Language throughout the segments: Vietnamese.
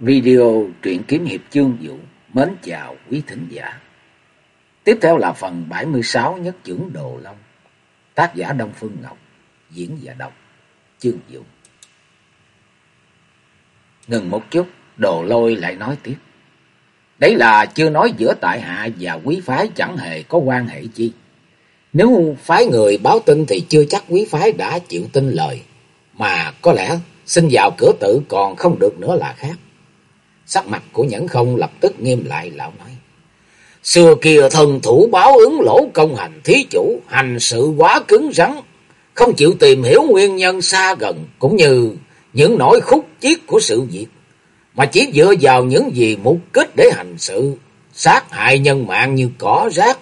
Video truyện kiếm hiệp chương vũ mến chào quý thính giả. Tiếp theo là phần 76 nhất trưởng Đồ Long. Tác giả Đông Phương Ngọc, diễn và đọc chương vũ. Ngừng một chút, Đồ Lôi lại nói tiếp. Đấy là chưa nói giữa tại hạ và quý phái chẳng hề có quan hệ chi. Nếu phái người báo tin thì chưa chắc quý phái đã chịu tin lời. Mà có lẽ xin vào cửa tự còn không được nữa là khác. Sắc mặt của nhẫn không lập tức nghiêm lại lão nói. Xưa kia thần thủ báo ứng lỗ công hành thí chủ, hành sự quá cứng rắn, không chịu tìm hiểu nguyên nhân xa gần, cũng như những nỗi khúc chiết của sự việc, mà chỉ dựa vào những gì mục kích để hành sự, sát hại nhân mạng như cỏ rác.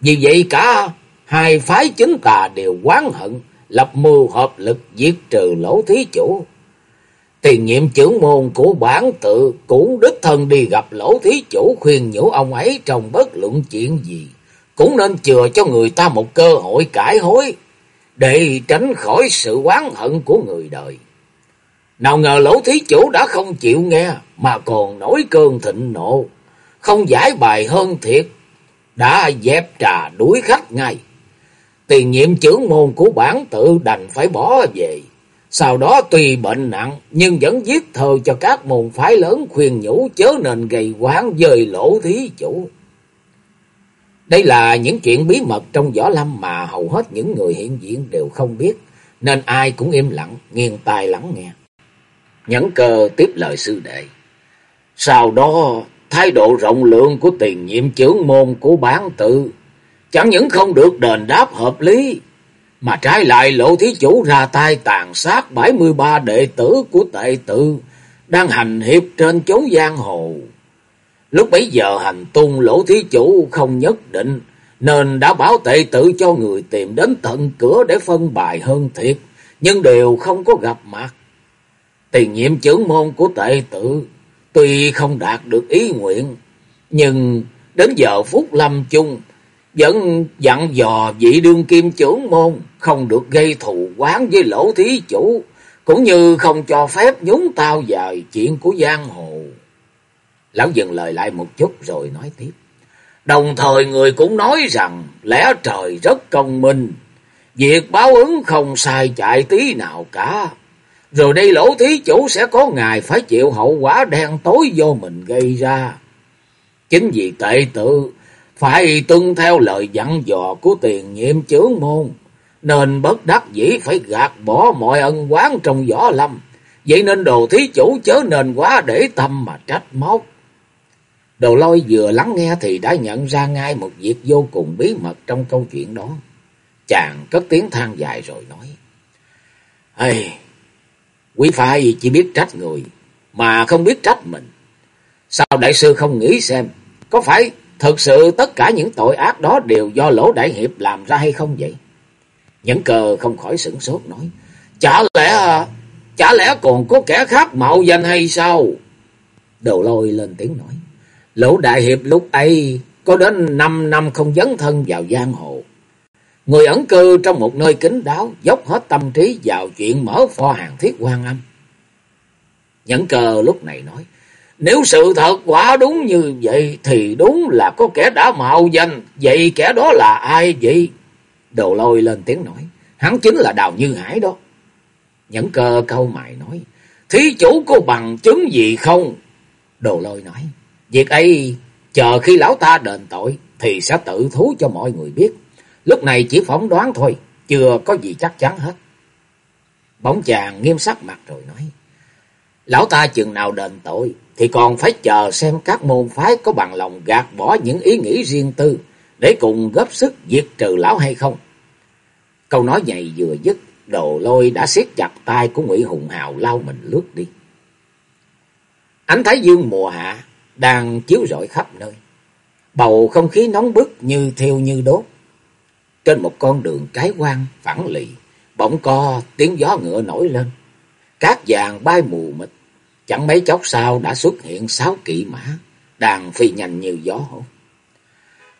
Vì vậy cả hai phái chính tà đều quán hận, lập mưu hợp lực diệt trừ lỗ thí chủ. Tiền nhiệm trưởng môn của bản tự cũng đích thân đi gặp lỗ thí chủ khuyên nhủ ông ấy trong bất luận chuyện gì. Cũng nên chừa cho người ta một cơ hội cải hối, để tránh khỏi sự oán hận của người đời. Nào ngờ lỗ thí chủ đã không chịu nghe, mà còn nổi cơn thịnh nộ. Không giải bài hơn thiệt. Đã dẹp trà đuổi khách ngay. Tiền nhiệm trưởng môn của bản tự đành phải bỏ về. Sau đó tuy bệnh nặng nhưng vẫn viết thơ cho các môn phái lớn khuyên nhủ chớ nên gây quán dời lỗ thí chủ. Đây là những chuyện bí mật trong võ lâm mà hầu hết những người hiện diện đều không biết, nên ai cũng im lặng, nghiêng tai lắng nghe. Nhẫn cơ tiếp lời sư đệ. Sau đó, thái độ rộng lượng của tiền nhiệm trưởng môn của bán tự chẳng những không được đền đáp hợp lý, mà trái lại lộ thí chủ ra tay tàn sát 73 đệ tử của tệ tự đang hành hiệp trên chốn giang hồ. Lúc bấy giờ hành tung lỗ thí chủ không nhất định, nên đã bảo tệ tự cho người tìm đến tận cửa để phân bài hơn thiệt, nhưng đều không có gặp mặt. Tiền nhiệm trưởng môn của tệ tự tuy không đạt được ý nguyện, nhưng đến giờ phút lâm chung vẫn dặn dò vị đương kim trưởng môn không được gây thù quán với lỗ thí chủ, cũng như không cho phép nhúng tao vào chuyện của giang hồ. Lão dừng lời lại một chút rồi nói tiếp. Đồng thời người cũng nói rằng lẽ trời rất công minh, việc báo ứng không sai chạy tí nào cả. Rồi đây lỗ thí chủ sẽ có ngày phải chịu hậu quả đen tối do mình gây ra. Chính vì tệ tự phải tuân theo lời dặn dò của tiền nhiệm chướng môn, nên bất đắc dĩ phải gạt bỏ mọi ân quán trong võ lâm. Vậy nên đồ thí chủ chớ nên quá để tâm mà trách móc. Đồ lôi vừa lắng nghe thì đã nhận ra ngay một việc vô cùng bí mật trong câu chuyện đó. Chàng cất tiếng than dài rồi nói. Ê, quý phái chỉ biết trách người, mà không biết trách mình. Sao đại sư không nghĩ xem, có phải Thực sự tất cả những tội ác đó đều do lỗ đại hiệp làm ra hay không vậy? Nhẫn cờ không khỏi sửng sốt nói. Chả lẽ, chả lẽ còn có kẻ khác mạo danh hay sao? Đầu lôi lên tiếng nói. Lỗ đại hiệp lúc ấy có đến 5 năm không dấn thân vào giang hồ. Người ẩn cư trong một nơi kín đáo, dốc hết tâm trí vào chuyện mở pho hàng thiết quan âm. Nhẫn cờ lúc này nói. Nếu sự thật quả đúng như vậy thì đúng là có kẻ đã mạo danh. Vậy kẻ đó là ai vậy? Đồ lôi lên tiếng nói. Hắn chính là Đào Như Hải đó. Nhẫn cơ câu mày nói. Thí chủ có bằng chứng gì không? Đồ lôi nói. Việc ấy, chờ khi lão ta đền tội thì sẽ tự thú cho mọi người biết. Lúc này chỉ phỏng đoán thôi. Chưa có gì chắc chắn hết. Bóng chàng nghiêm sắc mặt rồi nói. Lão ta chừng nào đền tội thì còn phải chờ xem các môn phái có bằng lòng gạt bỏ những ý nghĩ riêng tư để cùng góp sức diệt trừ lão hay không. Câu nói này vừa dứt, đồ lôi đã siết chặt tay của Ngụy Hùng Hào lao mình lướt đi. Ánh thái dương mùa hạ đang chiếu rọi khắp nơi. Bầu không khí nóng bức như thiêu như đốt. Trên một con đường cái quang phẳng lì, bỗng co tiếng gió ngựa nổi lên. Cát vàng bay mù mịt Chẳng mấy chốc sau đã xuất hiện sáu kỵ mã, đang phi nhanh như gió hổ.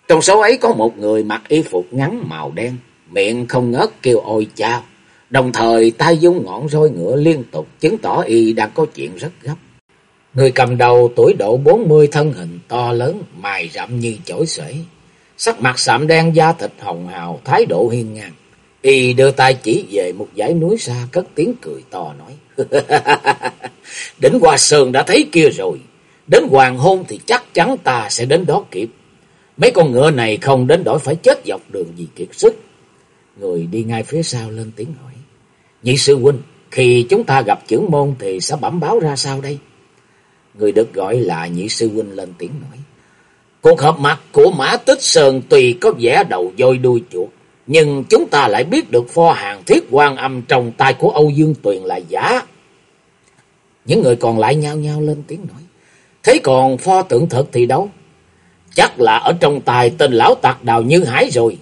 Trong số ấy có một người mặc y phục ngắn màu đen, miệng không ngớt kêu ôi chao, đồng thời tay dung ngọn roi ngựa liên tục chứng tỏ y đang có chuyện rất gấp. Người cầm đầu tuổi độ bốn mươi thân hình to lớn, mài rậm như chổi sể. Sắc mặt sạm đen da thịt hồng hào, thái độ hiên ngang. Y đưa tay chỉ về một dãy núi xa cất tiếng cười to nói. đến Hoa Sơn đã thấy kia rồi. Đến hoàng hôn thì chắc chắn ta sẽ đến đó kịp. Mấy con ngựa này không đến đổi phải chết dọc đường vì kiệt sức. Người đi ngay phía sau lên tiếng hỏi. Nhị sư huynh, khi chúng ta gặp trưởng môn thì sẽ bẩm báo ra sao đây? Người được gọi là nhị sư huynh lên tiếng nói. Cuộc họp mặt của Mã Tích Sơn tùy có vẻ đầu dôi đuôi chuột. Nhưng chúng ta lại biết được pho hàng thiết quan âm trong tay của Âu Dương Tuyền là giả. Những người còn lại nhao nhao lên tiếng nói. Thế còn pho tượng thật thì đâu? Chắc là ở trong tài tên lão tạc đào như hải rồi.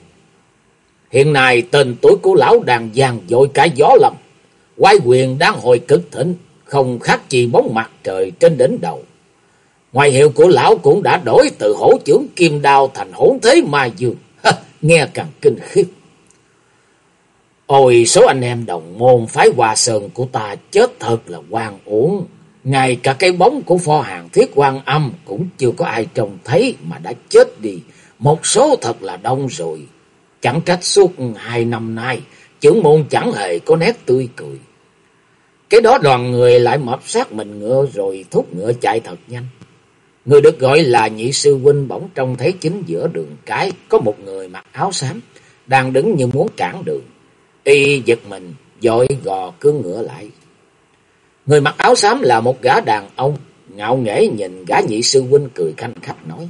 Hiện nay tên tuổi của lão đang giang dội cả gió lầm. Quái quyền đang hồi cực thịnh, không khác chi bóng mặt trời trên đỉnh đầu. Ngoài hiệu của lão cũng đã đổi từ hổ trưởng kim đao thành hỗn thế ma dương. nghe càng kinh khiếp. Ôi số anh em đồng môn phái hòa sơn của ta chết thật là quan uổng. Ngay cả cái bóng của pho hàng thiết quan âm cũng chưa có ai trông thấy mà đã chết đi. Một số thật là đông rồi. Chẳng trách suốt hai năm nay, trưởng môn chẳng hề có nét tươi cười. Cái đó đoàn người lại mập sát mình ngựa rồi thúc ngựa chạy thật nhanh. Người được gọi là nhị sư huynh bỗng trông thấy chính giữa đường cái có một người mặc áo xám đang đứng như muốn cản đường. Y giật mình, dội gò cương ngựa lại. Người mặc áo xám là một gã đàn ông, ngạo nghễ nhìn gã nhị sư huynh cười khanh khách nói.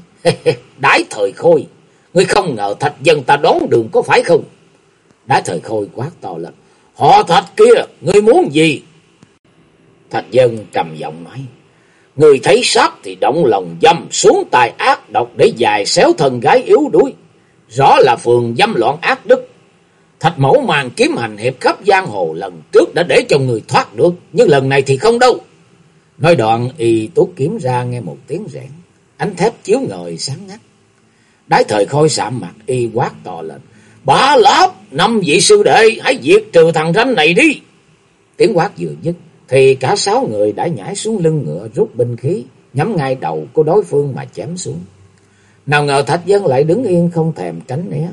Đái thời khôi, ngươi không ngờ thạch dân ta đón đường có phải không? Đái thời khôi quát to lên. Họ thạch kia, ngươi muốn gì? Thạch dân trầm giọng nói. Người thấy sát thì động lòng dâm xuống tài ác độc để dài xéo thân gái yếu đuối. Rõ là phường dâm loạn ác đức. Thạch mẫu màn kiếm hành hiệp khắp giang hồ lần trước đã để cho người thoát được. Nhưng lần này thì không đâu. Nói đoạn y tốt kiếm ra nghe một tiếng rẽn. Ánh thép chiếu ngời sáng ngắt. Đái thời khôi sạm mặt y quát to lên. Bả láp, năm vị sư đệ, hãy diệt trừ thằng ranh này đi. Tiếng quát vừa dứt, thì cả sáu người đã nhảy xuống lưng ngựa rút binh khí, nhắm ngay đầu của đối phương mà chém xuống. Nào ngờ Thạch Dân lại đứng yên không thèm tránh né.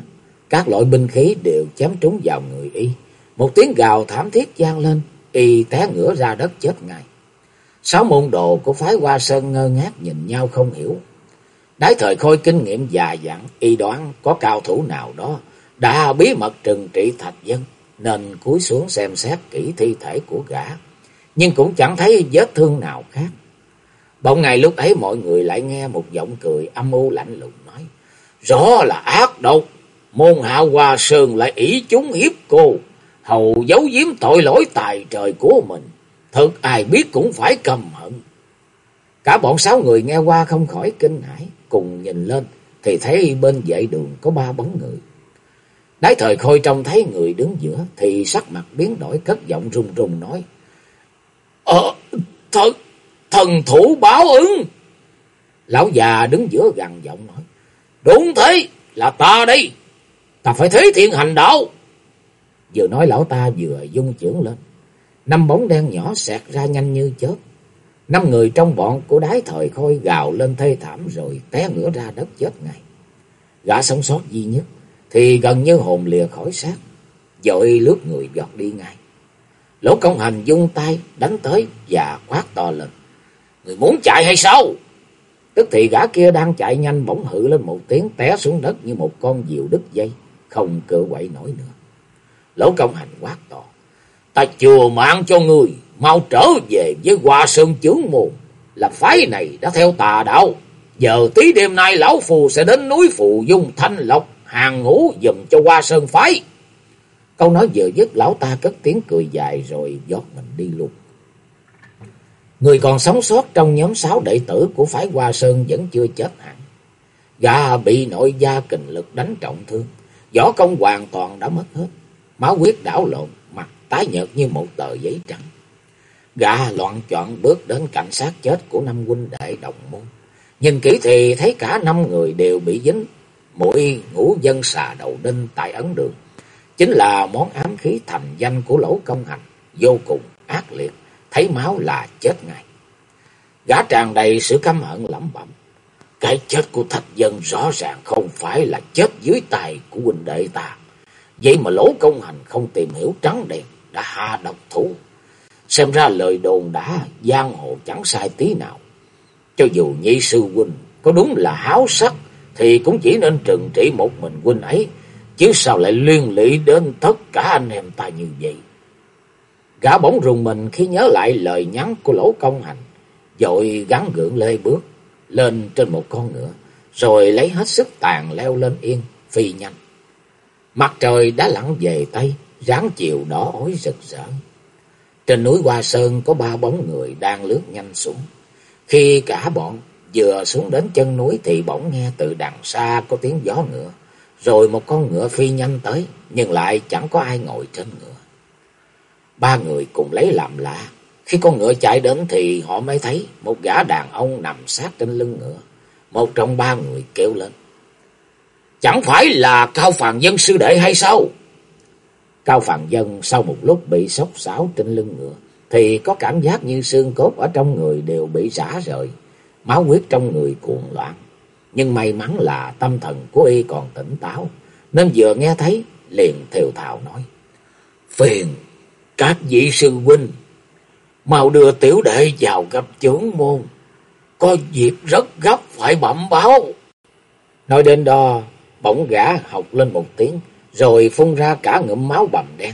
Các loại binh khí đều chém trúng vào người y. Một tiếng gào thảm thiết vang lên, y té ngửa ra đất chết ngay. Sáu môn đồ của phái Hoa Sơn ngơ ngác nhìn nhau không hiểu. Đái thời khôi kinh nghiệm già dặn, y đoán có cao thủ nào đó đã bí mật trừng trị Thạch Dân, nên cúi xuống xem xét kỹ thi thể của gã nhưng cũng chẳng thấy vết thương nào khác. Bỗng ngày lúc ấy mọi người lại nghe một giọng cười âm u lạnh lùng nói, rõ là ác độc, môn hạ hoa sơn lại ý chúng hiếp cô, hầu giấu giếm tội lỗi tài trời của mình, thật ai biết cũng phải cầm hận. Cả bọn sáu người nghe qua không khỏi kinh hãi, cùng nhìn lên thì thấy bên vệ đường có ba bóng người. Đái thời khôi trông thấy người đứng giữa thì sắc mặt biến đổi cất giọng run run nói. Ờ, thần thần thủ báo ứng. Lão già đứng giữa gằn giọng nói. Đúng thế, là ta đây. Ta phải thế thiện hành đạo. Vừa nói lão ta vừa dung trưởng lên. Năm bóng đen nhỏ xẹt ra nhanh như chớp. Năm người trong bọn của đái thời khôi gào lên thê thảm rồi té ngửa ra đất chết ngay. Gã sống sót duy nhất thì gần như hồn lìa khỏi xác. Dội lướt người giọt đi ngay. Lỗ công hành dung tay đánh tới và quát to lên. Người muốn chạy hay sao? Tức thì gã kia đang chạy nhanh bỗng hự lên một tiếng té xuống đất như một con diều đứt dây, không cự quậy nổi nữa. Lỗ công hành quát to. Ta chừa mạng cho người, mau trở về với hoa sơn chướng môn. Là phái này đã theo tà đạo. Giờ tí đêm nay lão phù sẽ đến núi phù dung thanh lộc, hàng ngũ dùm cho hoa sơn phái. Câu nói vừa dứt lão ta cất tiếng cười dài rồi giót mình đi luôn. Người còn sống sót trong nhóm sáu đệ tử của phái Hoa Sơn vẫn chưa chết hẳn. Gà bị nội gia kình lực đánh trọng thương. Võ công hoàn toàn đã mất hết. Máu huyết đảo lộn, mặt tái nhợt như một tờ giấy trắng. Gà loạn chọn bước đến cảnh sát chết của năm huynh đệ đồng môn. Nhìn kỹ thì thấy cả năm người đều bị dính mũi ngũ dân xà đầu đinh tại ấn đường chính là món ám khí thành danh của lỗ công hành, vô cùng ác liệt, thấy máu là chết ngay. Gã tràn đầy sự căm hận lẩm bẩm. Cái chết của thạch dân rõ ràng không phải là chết dưới tài của huynh đệ ta. Vậy mà lỗ công hành không tìm hiểu trắng đen, đã hạ độc thủ. Xem ra lời đồn đã giang hồ chẳng sai tí nào. Cho dù nhị sư huynh có đúng là háo sắc, thì cũng chỉ nên trừng trị một mình huynh ấy, chứ sao lại liên lụy đến tất cả anh em ta như vậy. Gã bỗng rùng mình khi nhớ lại lời nhắn của lỗ công hành, dội gắn gượng lê bước lên trên một con ngựa, rồi lấy hết sức tàn leo lên yên, phi nhanh. Mặt trời đã lặn về Tây, ráng chiều đỏ ối rực rỡ. Trên núi Hoa Sơn có ba bóng người đang lướt nhanh xuống. Khi cả bọn vừa xuống đến chân núi thì bỗng nghe từ đằng xa có tiếng gió ngựa. Rồi một con ngựa phi nhanh tới, nhưng lại chẳng có ai ngồi trên ngựa. Ba người cùng lấy làm lạ. Khi con ngựa chạy đến thì họ mới thấy một gã đàn ông nằm sát trên lưng ngựa. Một trong ba người kêu lên. Chẳng phải là Cao Phàn Dân sư đệ hay sao? Cao Phàn Dân sau một lúc bị sốc sáo trên lưng ngựa, thì có cảm giác như xương cốt ở trong người đều bị rã rời, máu huyết trong người cuồn loạn. Nhưng may mắn là tâm thần của y còn tỉnh táo, nên vừa nghe thấy liền thều thào nói. Phiền, các vị sư huynh, mau đưa tiểu đệ vào gặp trưởng môn, có việc rất gấp phải bẩm báo. Nói đến đó, bỗng gã học lên một tiếng, rồi phun ra cả ngụm máu bầm đen.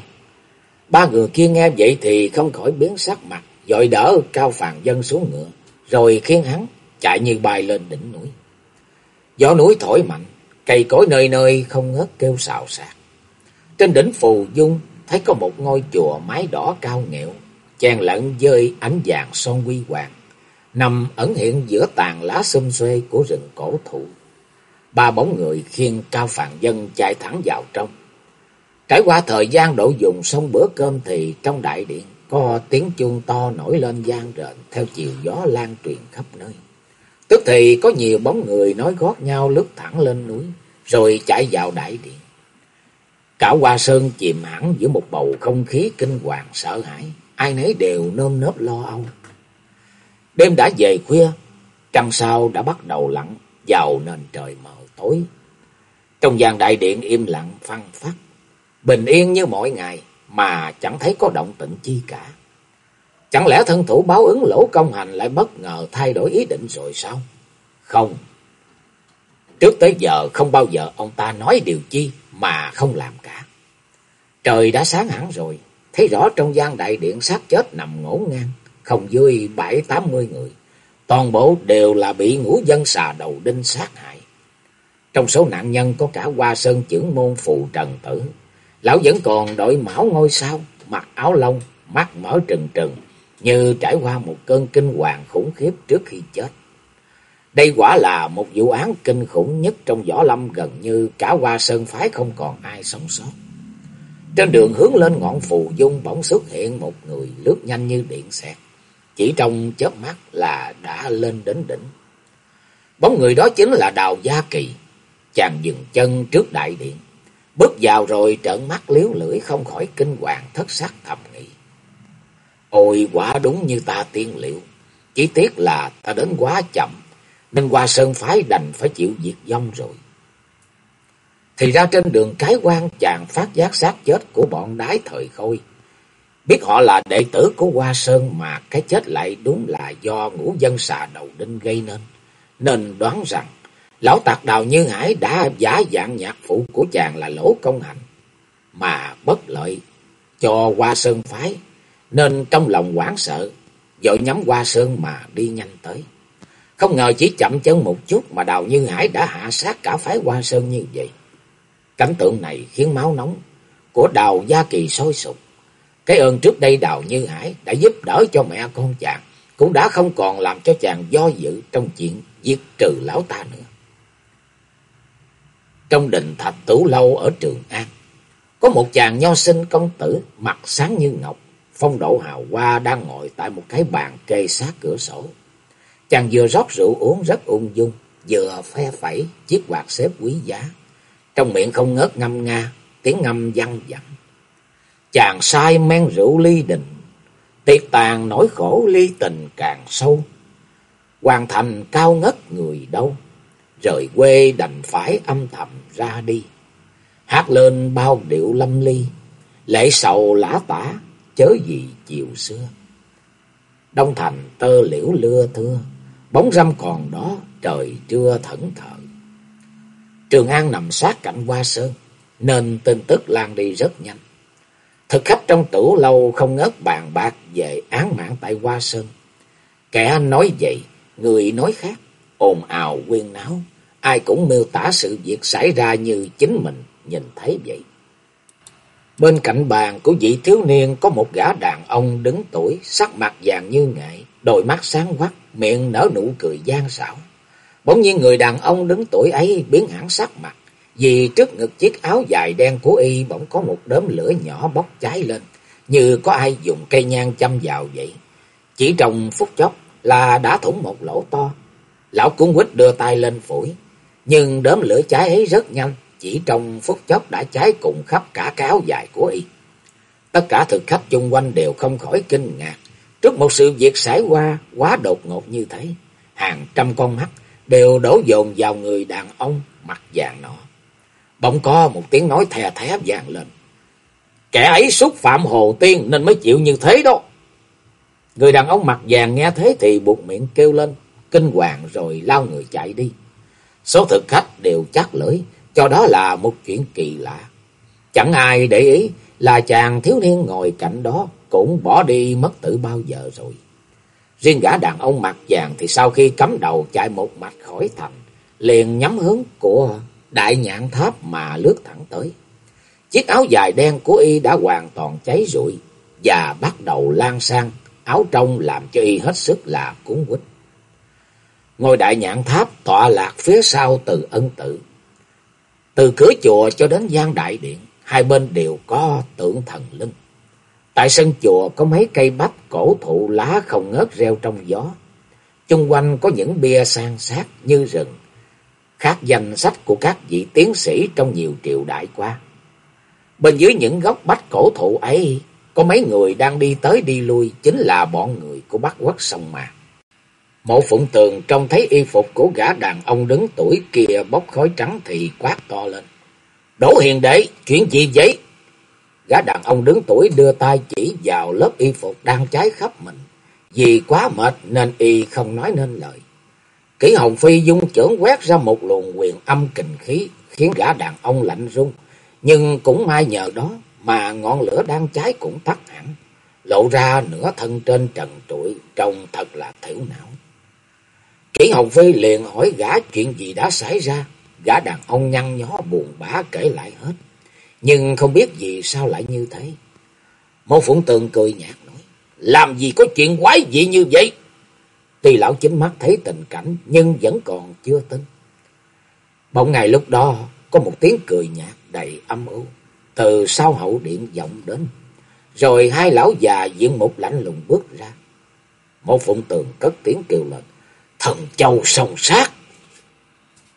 Ba người kia nghe vậy thì không khỏi biến sắc mặt, dội đỡ Cao Phàn Dân xuống ngựa, rồi khiến hắn chạy như bay lên đỉnh núi. Gió núi thổi mạnh, cây cối nơi nơi không ngớt kêu xào xạc. Trên đỉnh phù dung thấy có một ngôi chùa mái đỏ cao nghẹo, chen lẫn dơi ánh vàng son quy hoàng, nằm ẩn hiện giữa tàn lá xum xuê của rừng cổ thụ. Ba bóng người khiêng Cao Phàn Dân chạy thẳng vào trong. Trải qua thời gian độ dùng xong bữa cơm thì trong đại điện có tiếng chuông to nổi lên gian rền theo chiều gió lan truyền khắp nơi. Tức thì có nhiều bóng người nói gót nhau lướt thẳng lên núi, rồi chạy vào đại điện. Cả Hoa Sơn chìm hẳn giữa một bầu không khí kinh hoàng sợ hãi, ai nấy đều nơm nớp lo âu. Đêm đã về khuya, trăng sao đã bắt đầu lặn vào nền trời mờ tối. Trong gian đại điện im lặng phăng phát, bình yên như mọi ngày mà chẳng thấy có động tĩnh chi cả. Chẳng lẽ thân thủ báo ứng lỗ công hành lại bất ngờ thay đổi ý định rồi sao? Không. Trước tới giờ không bao giờ ông ta nói điều chi mà không làm cả. Trời đã sáng hẳn rồi, thấy rõ trong gian đại điện xác chết nằm ngổn ngang, không dưới bảy tám mươi người. Toàn bộ đều là bị ngũ dân xà đầu đinh sát hại. Trong số nạn nhân có cả hoa sơn trưởng môn phụ trần tử. Lão vẫn còn đội mão ngôi sao, mặc áo lông, mắt mở trừng trừng, như trải qua một cơn kinh hoàng khủng khiếp trước khi chết. Đây quả là một vụ án kinh khủng nhất trong võ lâm gần như cả hoa sơn phái không còn ai sống sót. Trên đường hướng lên ngọn phù dung bỗng xuất hiện một người lướt nhanh như điện xẹt. Chỉ trong chớp mắt là đã lên đến đỉnh. Bóng người đó chính là Đào Gia Kỳ. Chàng dừng chân trước đại điện. Bước vào rồi trợn mắt liếu lưỡi không khỏi kinh hoàng thất sắc thầm nghĩ. Ôi quả đúng như ta tiên liệu. Chỉ tiếc là ta đến quá chậm. Nên qua sơn phái đành phải chịu diệt vong rồi. Thì ra trên đường cái quan chàng phát giác xác chết của bọn đái thời khôi. Biết họ là đệ tử của Hoa Sơn mà cái chết lại đúng là do ngũ dân xà đầu đinh gây nên. Nên đoán rằng lão tạc đào Như Hải đã giả dạng nhạc phụ của chàng là lỗ công hành. Mà bất lợi cho Hoa Sơn phái. Nên trong lòng hoảng sợ, dội nhắm Hoa Sơn mà đi nhanh tới. Không ngờ chỉ chậm chân một chút mà Đào Như Hải đã hạ sát cả phái Hoa Sơn như vậy. Cảnh tượng này khiến máu nóng của Đào Gia Kỳ sôi sục. Cái ơn trước đây Đào Như Hải đã giúp đỡ cho mẹ con chàng, cũng đã không còn làm cho chàng do dự trong chuyện giết trừ lão ta nữa. Trong đình thạch tửu lâu ở Trường An, có một chàng nho sinh công tử mặt sáng như ngọc, phong độ hào hoa đang ngồi tại một cái bàn kê sát cửa sổ. Chàng vừa rót rượu uống rất ung dung, vừa phe phẩy chiếc quạt xếp quý giá. Trong miệng không ngớt ngâm nga, tiếng ngâm văng vẳng. Chàng sai men rượu ly đình, tiệc tàn nỗi khổ ly tình càng sâu. hoàn thành cao ngất người đâu, rời quê đành phải âm thầm ra đi. Hát lên bao điệu lâm ly, lệ sầu lã tả, chớ gì chiều xưa. Đông thành tơ liễu lưa thưa, bóng râm còn đó, trời trưa thẫn thờ. Trường An nằm sát cạnh Hoa Sơn, nên tin tức lan đi rất nhanh. Thực khách trong tủ lâu không ngớt bàn bạc về án mạng tại Hoa Sơn. Kẻ nói vậy, người nói khác, ồn ào quyên náo, ai cũng miêu tả sự việc xảy ra như chính mình nhìn thấy vậy. Bên cạnh bàn của vị thiếu niên có một gã đàn ông đứng tuổi, sắc mặt vàng như nghệ, đôi mắt sáng quắc, miệng nở nụ cười gian xảo. Bỗng nhiên người đàn ông đứng tuổi ấy biến hẳn sắc mặt, vì trước ngực chiếc áo dài đen của y bỗng có một đốm lửa nhỏ bốc cháy lên, như có ai dùng cây nhang châm vào vậy. Chỉ trong phút chốc là đã thủng một lỗ to. Lão cuốn quýt đưa tay lên phổi, nhưng đốm lửa cháy ấy rất nhanh, chỉ trong phút chốc đã cháy cùng khắp cả cái áo dài của y. Tất cả thực khách chung quanh đều không khỏi kinh ngạc, trước một sự việc xảy qua quá đột ngột như thế. Hàng trăm con mắt đều đổ dồn vào người đàn ông mặt vàng nọ. Bỗng có một tiếng nói thè thé vàng lên. Kẻ ấy xúc phạm hồ tiên nên mới chịu như thế đó. Người đàn ông mặt vàng nghe thế thì buộc miệng kêu lên, kinh hoàng rồi lao người chạy đi. Số thực khách đều chắc lưỡi, cho đó là một chuyện kỳ lạ. Chẳng ai để ý là chàng thiếu niên ngồi cạnh đó cũng bỏ đi mất tử bao giờ rồi. Riêng gã đàn ông mặt vàng thì sau khi cắm đầu chạy một mạch khỏi thành, liền nhắm hướng của đại nhạn tháp mà lướt thẳng tới. Chiếc áo dài đen của y đã hoàn toàn cháy rụi và bắt đầu lan sang, áo trong làm cho y hết sức là cuốn quýt. Ngôi đại nhạn tháp tọa lạc phía sau từ ân tự. Từ cửa chùa cho đến gian đại điện, hai bên đều có tượng thần linh. Tại sân chùa có mấy cây bách cổ thụ lá không ngớt reo trong gió. Chung quanh có những bia san sát như rừng, khác danh sách của các vị tiến sĩ trong nhiều triều đại qua. Bên dưới những gốc bách cổ thụ ấy, có mấy người đang đi tới đi lui, chính là bọn người của Bắc Quốc sông mà. Mộ phụng tường trông thấy y phục của gã đàn ông đứng tuổi kia bốc khói trắng thì quát to lên. Đỗ hiền đệ, chuyện gì vậy? Gã đàn ông đứng tuổi đưa tay chỉ vào lớp y phục đang cháy khắp mình. Vì quá mệt nên y không nói nên lời. Kỷ Hồng Phi dung trưởng quét ra một luồng quyền âm kình khí, khiến gã đàn ông lạnh run. Nhưng cũng may nhờ đó mà ngọn lửa đang cháy cũng tắt hẳn, lộ ra nửa thân trên trần trụi, trông thật là thiểu não. Kỷ Hồng Phi liền hỏi gã chuyện gì đã xảy ra, gã đàn ông nhăn nhó buồn bã kể lại hết, nhưng không biết vì sao lại như thế. Mộ Phụng Tường cười nhạt nói, làm gì có chuyện quái dị như vậy? Tuy lão chính mắt thấy tình cảnh nhưng vẫn còn chưa tin. Bỗng ngày lúc đó có một tiếng cười nhạt đầy âm u từ sau hậu điện vọng đến. Rồi hai lão già diện một lạnh lùng bước ra. Một phụng tường cất tiếng kêu lên. Thần châu sông sát.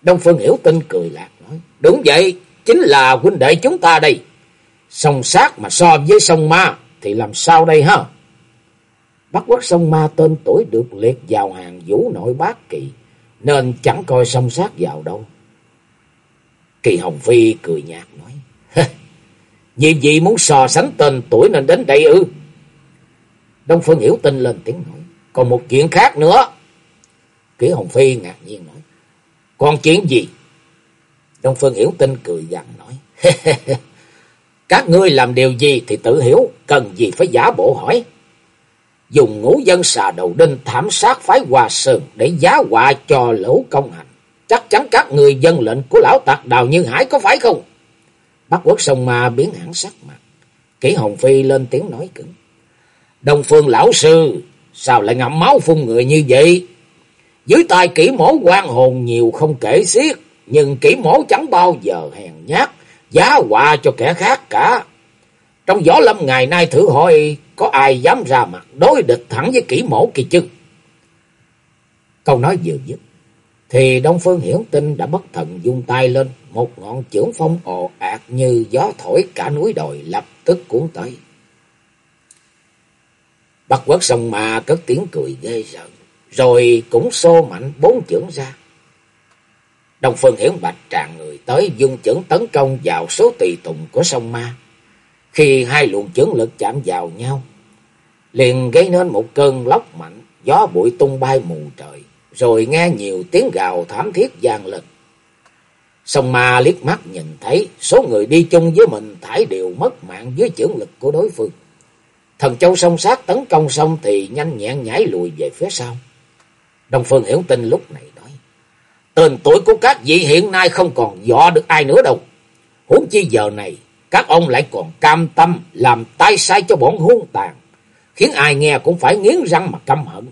Đông Phương Hiểu Tinh cười lạc nói. Đúng vậy, chính là huynh đệ chúng ta đây. Sông sát mà so với sông ma thì làm sao đây ha? Bắc quốc sông ma tên tuổi được liệt vào hàng vũ nội bác kỵ, nên chẳng coi sông sát vào đâu. Kỳ Hồng Phi cười nhạt nói, Vì gì muốn so sánh tên tuổi nên đến đây ư? Đông Phương Hiểu tin lên tiếng nói, còn một chuyện khác nữa. Kỳ Hồng Phi ngạc nhiên nói, còn chuyện gì? Đông Phương Hiểu Tinh cười gằn nói, Các ngươi làm điều gì thì tự hiểu, cần gì phải giả bộ hỏi dùng ngũ dân xà đầu đinh thảm sát phái Hòa Sơn để giá họa cho lỗ công hành. Chắc chắn các người dân lệnh của lão tặc Đào Như Hải có phải không? Bắc quốc sông ma biến hẳn sắc mặt. Kỷ Hồng Phi lên tiếng nói cứng. Đông phương lão sư, sao lại ngậm máu phun người như vậy? Dưới tay kỹ mổ quan hồn nhiều không kể xiết, nhưng kỹ mổ chẳng bao giờ hèn nhát, giá họa cho kẻ khác cả. Trong gió lâm ngày nay thử hỏi có ai dám ra mặt đối địch thẳng với kỹ mổ kỳ chứ? Câu nói vừa dứt, thì Đông Phương Hiển Tinh đã bất thần dung tay lên, một ngọn chưởng phong ồ ạt như gió thổi cả núi đồi lập tức cuốn tới. Bắc quất sông mà cất tiếng cười ghê rợn, rồi cũng xô mạnh bốn chưởng ra. Đông Phương Hiển Bạch tràn người tới dung chưởng tấn công vào số tùy tùng của sông Ma. Khi hai luồng chưởng lực chạm vào nhau, liền gây nên một cơn lốc mạnh, gió bụi tung bay mù trời, rồi nghe nhiều tiếng gào thảm thiết gian lên. Sông Ma liếc mắt nhìn thấy số người đi chung với mình thải đều mất mạng dưới chưởng lực của đối phương. Thần Châu song sát tấn công xong thì nhanh nhẹn nhảy lùi về phía sau. Đông Phương Hiểu Tinh lúc này Tên tuổi của các vị hiện nay không còn dọ được ai nữa đâu. Huống chi giờ này, các ông lại còn cam tâm làm tay sai cho bọn hung tàn, khiến ai nghe cũng phải nghiến răng mà căm hận.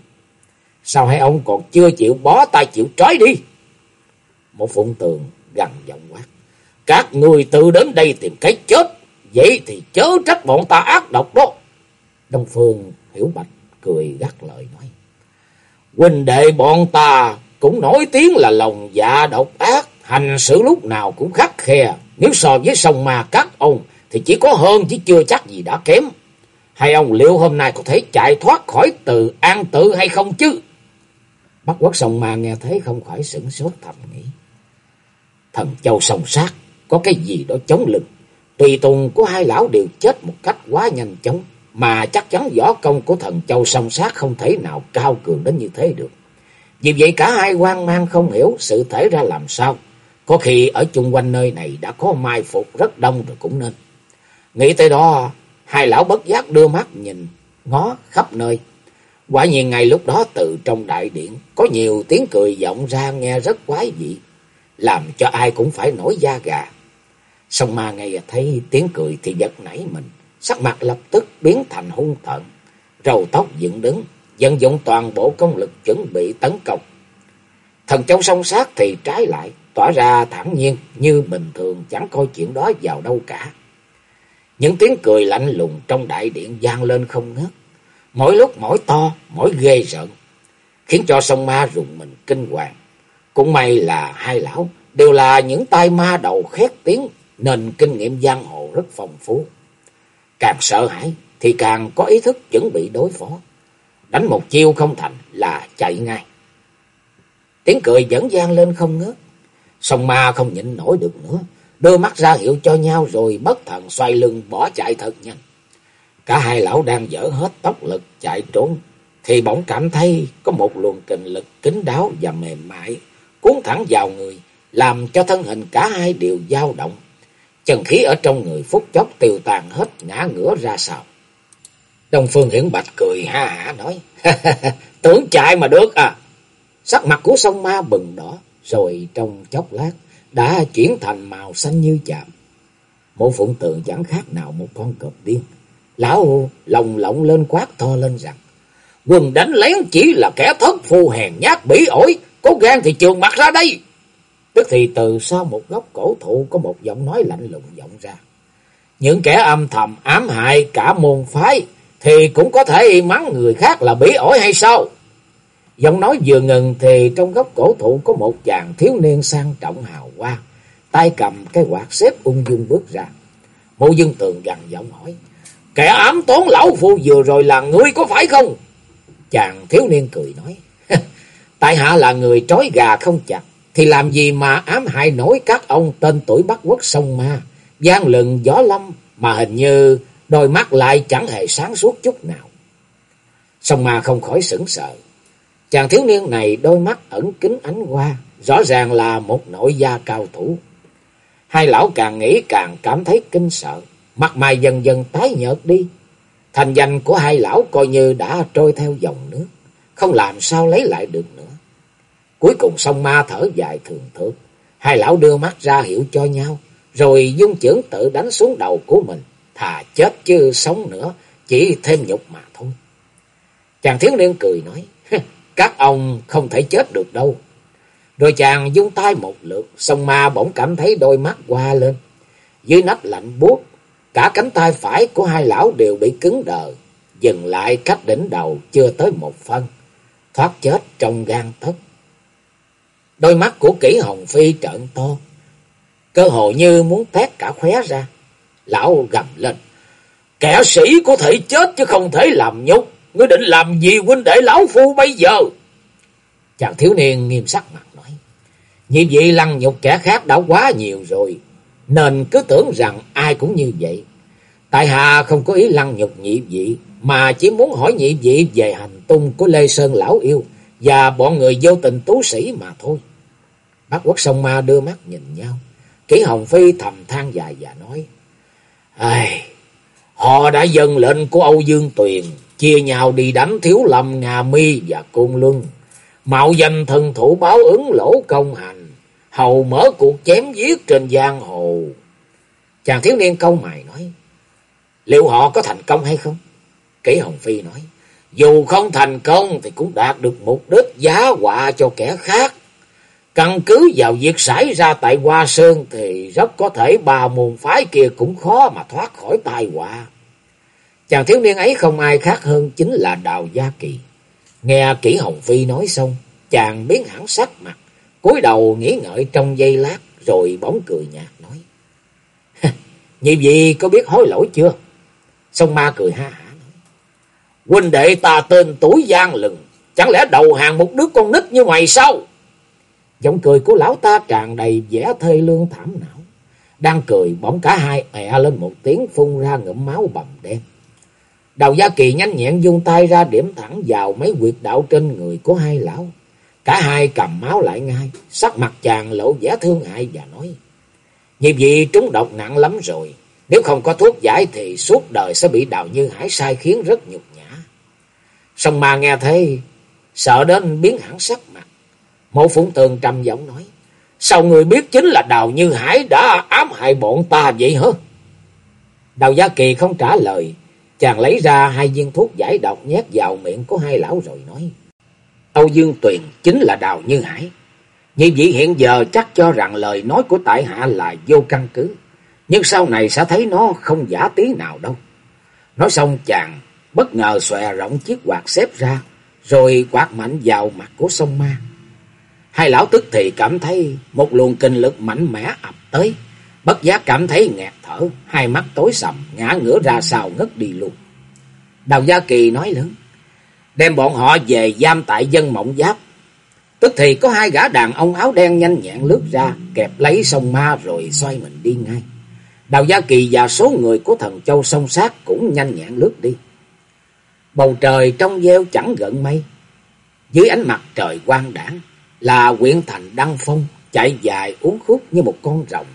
Sao hai ông còn chưa chịu bó tay chịu trói đi? Một phụng tường gằn giọng quát. Các người tự đến đây tìm cái chết, vậy thì chớ trách bọn ta ác độc đó. Đông Phương Hiểu Bạch cười gắt lời nói. Huynh đệ bọn ta cũng nổi tiếng là lòng dạ độc ác, hành xử lúc nào cũng khắc khe. Nếu so với sông ma các ông thì chỉ có hơn chứ chưa chắc gì đã kém. Hai ông liệu hôm nay có thể chạy thoát khỏi từ an tự hay không chứ? Bắc quốc sông ma nghe thấy không khỏi sửng sốt thầm nghĩ. Thần châu sông sát có cái gì đó chống lưng. Tùy tùng của hai lão đều chết một cách quá nhanh chóng. Mà chắc chắn võ công của thần châu song sát không thể nào cao cường đến như thế được. Vì vậy cả hai quan mang không hiểu sự thể ra làm sao. Có khi ở chung quanh nơi này đã có mai phục rất đông rồi cũng nên. Nghĩ tới đó, hai lão bất giác đưa mắt nhìn, ngó khắp nơi. Quả nhiên ngay lúc đó từ trong đại điện, có nhiều tiếng cười vọng ra nghe rất quái dị, làm cho ai cũng phải nổi da gà. Song ma nghe thấy tiếng cười thì giật nảy mình, sắc mặt lập tức biến thành hung tợn, râu tóc dựng đứng, dẫn dụng toàn bộ công lực chuẩn bị tấn công. Thần châu song sát thì trái lại, tỏa ra thản nhiên như bình thường chẳng coi chuyện đó vào đâu cả. Những tiếng cười lạnh lùng trong đại điện vang lên không ngớt, mỗi lúc mỗi to, mỗi ghê rợn, khiến cho sông ma rùng mình kinh hoàng. Cũng may là hai lão đều là những tay ma đầu khét tiếng nên kinh nghiệm giang hồ rất phong phú. Càng sợ hãi thì càng có ý thức chuẩn bị đối phó. Đánh một chiêu không thành là chạy ngay. Tiếng cười vẫn vang lên không ngớt. Sông ma không nhịn nổi được nữa. Đưa mắt ra hiệu cho nhau rồi bất thần xoay lưng bỏ chạy thật nhanh. Cả hai lão đang dở hết tốc lực chạy trốn. Thì bỗng cảm thấy có một luồng kình lực kín đáo và mềm mại cuốn thẳng vào người, làm cho thân hình cả hai đều dao động. Chân khí ở trong người phút chốc tiêu tàn hết ngã ngửa ra sao. Đông Phương Hiển Bạch cười ha hả nói, tưởng chạy mà được à. Sắc mặt của sông ma bừng đỏ, rồi trong chốc lát đã chuyển thành màu xanh như chạm. Một phụng tượng chẳng khác nào một con cọp điên. Lão lồng lộng lên quát to lên rằng, Quần đánh lén chỉ là kẻ thất phù hèn nhát bỉ ổi, có gan thì trường mặt ra đây. Tức thì từ sau một góc cổ thụ có một giọng nói lạnh lùng vọng ra. Những kẻ âm thầm ám hại cả môn phái thì cũng có thể mắng người khác là bỉ ổi hay sao? Giọng nói vừa ngừng thì trong góc cổ thụ có một chàng thiếu niên sang trọng hào hoa, tay cầm cái quạt xếp ung dung bước ra. Mộ Dương Tường gằn giọng hỏi, kẻ ám toán lão phu vừa rồi là ngươi có phải không? Chàng thiếu niên cười nói, tại hạ là người trói gà không chặt, thì làm gì mà ám hại nổi các ông tên tuổi Bắc Quốc sông ma, gian lừng gió lâm mà hình như đôi mắt lại chẳng hề sáng suốt chút nào. Song ma không khỏi sững sờ. Chàng thiếu niên này đôi mắt ẩn kín ánh hoa, rõ ràng là một nội gia cao thủ. Hai lão càng nghĩ càng cảm thấy kinh sợ, mặt mày dần dần tái nhợt đi. Thành danh của hai lão coi như đã trôi theo dòng nước, không làm sao lấy lại được nữa. Cuối cùng Song ma thở dài thường thượt, hai lão đưa mắt ra hiệu cho nhau, rồi dung chưởng tự đánh xuống đầu của mình, thà chết chứ sống nữa, chỉ thêm nhục mà thôi. Chàng thiếu niên cười nói, các ông không thể chết được đâu. Rồi chàng dung tay một lượt, sông ma bỗng cảm thấy đôi mắt qua lên. Dưới nách lạnh buốt, cả cánh tay phải của hai lão đều bị cứng đờ, dừng lại cách đỉnh đầu chưa tới một phân, thoát chết trong gan thất. Đôi mắt của kỹ hồng phi trợn to, cơ hồ như muốn tét cả khóe ra. Lão gầm lên, kẻ sĩ có thể chết chứ không thể làm nhục, ngươi định làm gì huynh đệ lão phu bây giờ? Chàng thiếu niên nghiêm sắc mặt nói. Nhị vị lăng nhục kẻ khác đã quá nhiều rồi. Nên cứ tưởng rằng ai cũng như vậy. Tại hạ không có ý lăng nhục nhị vị. Mà chỉ muốn hỏi nhị vị về hành tung của Lê Sơn Lão Yêu. Và bọn người vô tình tú sĩ mà thôi. Bác quốc sông ma đưa mắt nhìn nhau. Kỷ Hồng Phi thầm than dài và nói. Ai, họ đã dâng lệnh của Âu Dương Tuyền. Chia nhau đi đánh Thiếu Lâm, Nga Mi và Côn Luân. Mạo danh thần thủ báo ứng lỗ công hành. Hầu mở cuộc chém giết trên giang hồ. Chàng thiếu niên câu mày nói. Liệu họ có thành công hay không? Kỷ Hồng Phi nói. Dù không thành công thì cũng đạt được mục đích giá họa cho kẻ khác. Căn cứ vào việc xảy ra tại Hoa Sơn thì rất có thể ba môn phái kia cũng khó mà thoát khỏi tai họa. Chàng thiếu niên ấy không ai khác hơn chính là Đào Gia Kỳ. Nghe Kỷ Hồng Phi nói xong, chàng biến hẳn sắc mặt, cúi đầu nghĩ ngợi trong giây lát rồi bóng cười nhạt nói. Nhị vị có biết hối lỗi chưa? Sông ma cười ha hả nói. Huynh đệ ta tên tuổi gian lừng, chẳng lẽ đầu hàng một đứa con nít như mày sao? Giọng cười của lão ta tràn đầy vẻ thê lương thảm não. Đang cười bỗng cả hai ẹ lên một tiếng phun ra ngụm máu bầm đen. Đầu Gia Kỳ nhanh nhẹn dung tay ra điểm thẳng vào mấy quyệt đạo trên người của hai lão. Cả hai cầm máu lại ngay, sắc mặt chàng lộ vẻ thương hại và nói. Như vậy trúng độc nặng lắm rồi, nếu không có thuốc giải thì suốt đời sẽ bị đào như hải sai khiến rất nhục nhã. Sông ma nghe thấy, sợ đến biến hẳn sắc. Mộ phụng tường trầm giọng nói, sao người biết chính là đào như hải đã ám hại bọn ta vậy hả? Đào Gia Kỳ không trả lời, chàng lấy ra hai viên thuốc giải độc nhét vào miệng của hai lão rồi nói. Âu Dương Tuyền chính là đào như hải. Như vậy hiện giờ chắc cho rằng lời nói của tại hạ là vô căn cứ. Nhưng sau này sẽ thấy nó không giả tí nào đâu. Nói xong chàng bất ngờ xòe rộng chiếc quạt xếp ra. Rồi quạt mạnh vào mặt của sông ma. Hai lão tức thì cảm thấy một luồng kinh lực mạnh mẽ ập tới. Bất giác cảm thấy nghẹt thở. Hai mắt tối sầm ngã ngửa ra sau ngất đi luôn. Đào Gia Kỳ nói lớn. Đem bọn họ về giam tại dân mộng giáp. Tức thì có hai gã đàn ông áo đen nhanh nhẹn lướt ra, kẹp lấy sông ma rồi xoay mình đi ngay. Đào Gia Kỳ và số người của thần châu sông sát cũng nhanh nhẹn lướt đi. Bầu trời trong veo chẳng gợn mây. Dưới ánh mặt trời quang đảng là quyện thành đăng phong, chạy dài uốn khúc như một con rồng.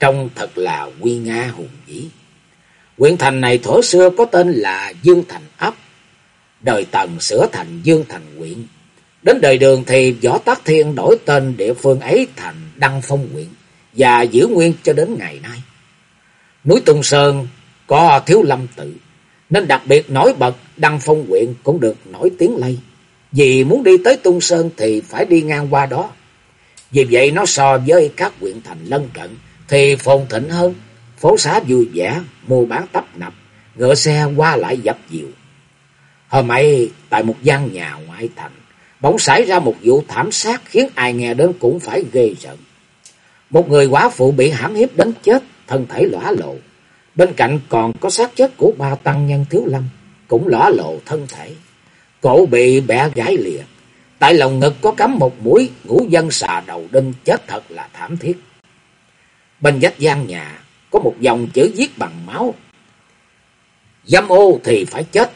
Trông thật là uy nga hùng vĩ. Quyện thành này thổ xưa có tên là Dương Thành ấp. Đời Tần sửa thành Dương Thành quyện. Đến đời Đường thì Võ Tắc Thiên đổi tên địa phương ấy thành Đăng Phong quyện và giữ nguyên cho đến ngày nay. Núi Tung Sơn có thiếu lâm tự nên đặc biệt nổi bật Đăng Phong quyện cũng được nổi tiếng lây. Vì muốn đi tới Tung Sơn thì phải đi ngang qua đó. Vì vậy nó so với các huyện thành lân cận thì phồn thịnh hơn, phố xá vui vẻ, mua bán tấp nập, ngựa xe qua lại dập dìu. Hôm ấy tại một gian nhà ngoại thành, bỗng xảy ra một vụ thảm sát khiến ai nghe đến cũng phải ghê rợn. Một người quả phụ bị hãm hiếp đến chết, thân thể lõa lộ. Bên cạnh còn có xác chết của ba tăng nhân thiếu lâm, cũng lõa lộ thân thể. Cổ bị bẻ gãy lìa, tại lòng ngực có cắm một mũi ngũ dân xà đầu đinh chết thật là thảm thiết. Bên vách gian nhà có một dòng chữ viết bằng máu. Dâm ô thì phải chết.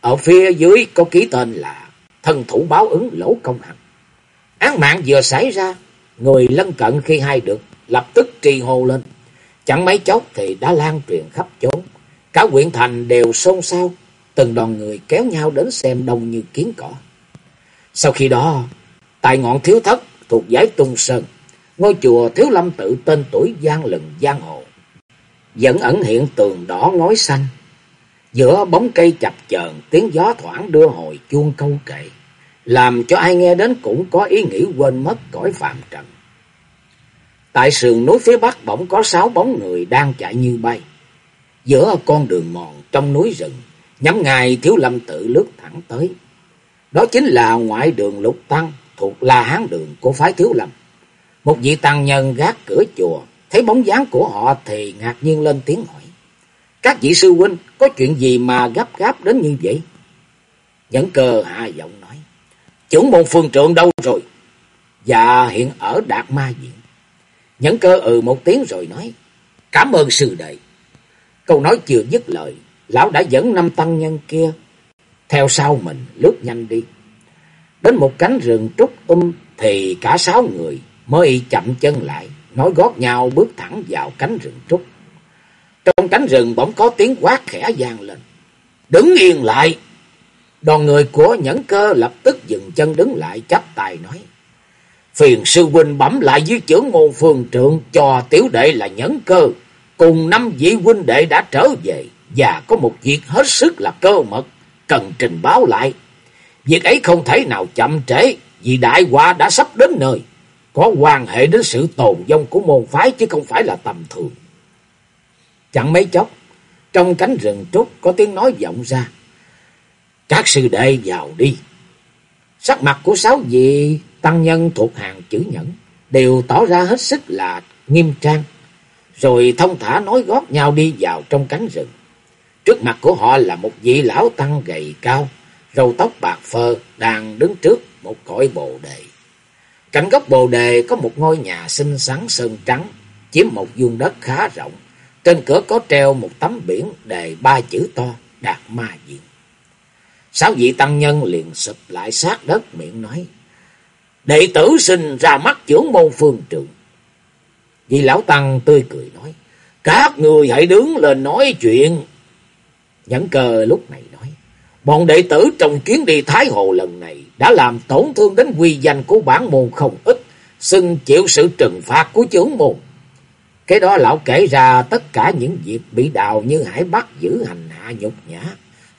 Ở phía dưới có ký tên là thân thủ báo ứng lỗ công hằng. Án mạng vừa xảy ra, người lân cận khi hay được lập tức trì hô lên. Chẳng mấy chốc thì đã lan truyền khắp chốn. Cả huyện thành đều xôn xao, từng đoàn người kéo nhau đến xem đông như kiến cỏ. Sau khi đó, tại ngọn thiếu thất thuộc giải tung sơn, ngôi chùa thiếu lâm tự tên tuổi gian lừng giang hồ. Vẫn ẩn hiện tường đỏ ngói xanh, giữa bóng cây chập chờn tiếng gió thoảng đưa hồi chuông câu kệ, làm cho ai nghe đến cũng có ý nghĩ quên mất cõi phạm trần. Tại sườn núi phía bắc bỗng có sáu bóng người đang chạy như bay. Giữa con đường mòn trong núi rừng, nhắm ngay thiếu lâm tự lướt thẳng tới. Đó chính là ngoại đường lục tăng thuộc La Hán đường của phái thiếu lâm. Một vị tăng nhân gác cửa chùa, thấy bóng dáng của họ thì ngạc nhiên lên tiếng hỏi. Các vị sư huynh có chuyện gì mà gấp gáp đến như vậy? Nhẫn cơ hạ giọng nói. chuẩn môn phương trượng đâu rồi? Dạ hiện ở Đạt Ma Viện. Nhẫn cơ ừ một tiếng rồi nói. Cảm ơn sư đệ. Câu nói chưa dứt lời. Lão đã dẫn năm tăng nhân kia. Theo sau mình, lướt nhanh đi. Đến một cánh rừng trúc um thì cả sáu người mới chậm chân lại. Nói gót nhau bước thẳng vào cánh rừng trúc. Trong cánh rừng bỗng có tiếng quát khẽ vang lên. Đứng yên lại! Đoàn người của nhẫn cơ lập tức dừng chân đứng lại, chắp tay nói. Phiền sư huynh bẩm lại dưới trưởng môn phường trượng cho tiểu đệ là nhẫn cơ. Cùng năm vị huynh đệ đã trở về và có một việc hết sức là cơ mật cần trình báo lại. Việc ấy không thể nào chậm trễ vì đại họa đã sắp đến nơi. Có quan hệ đến sự tồn vong của môn phái chứ không phải là tầm thường. Chẳng mấy chốc, trong cánh rừng trúc có tiếng nói vọng ra. Các sư đệ vào đi. Sắc mặt của sáu vị tăng nhân thuộc hàng chữ nhẫn đều tỏ ra hết sức là nghiêm trang. Rồi thông thả nói gót nhau đi vào trong cánh rừng. Trước mặt của họ là một vị lão tăng gầy cao, râu tóc bạc phơ đang đứng trước một cõi bồ đề. Cạnh gốc bồ đề có một ngôi nhà xinh xắn sơn trắng, chiếm một vuông đất khá rộng. Trên cửa có treo một tấm biển đề ba chữ to, Đạt Ma diện. Sáu vị tăng nhân liền sụp lại sát đất miệng nói. Đệ tử sinh ra mắt trưởng môn phương trượng. Vị lão tăng tươi cười nói. Các người hãy đứng lên nói chuyện. Nhẫn cơ lúc này nói. Bọn đệ tử trong chuyến đi Thái Hồ lần này đã làm tổn thương đến quy danh của bản môn không ít. Xưng chịu sự trừng phạt của trưởng môn. Cái đó lão kể ra tất cả những việc bị đào như hải bắt giữ hành hạ nhục nhã.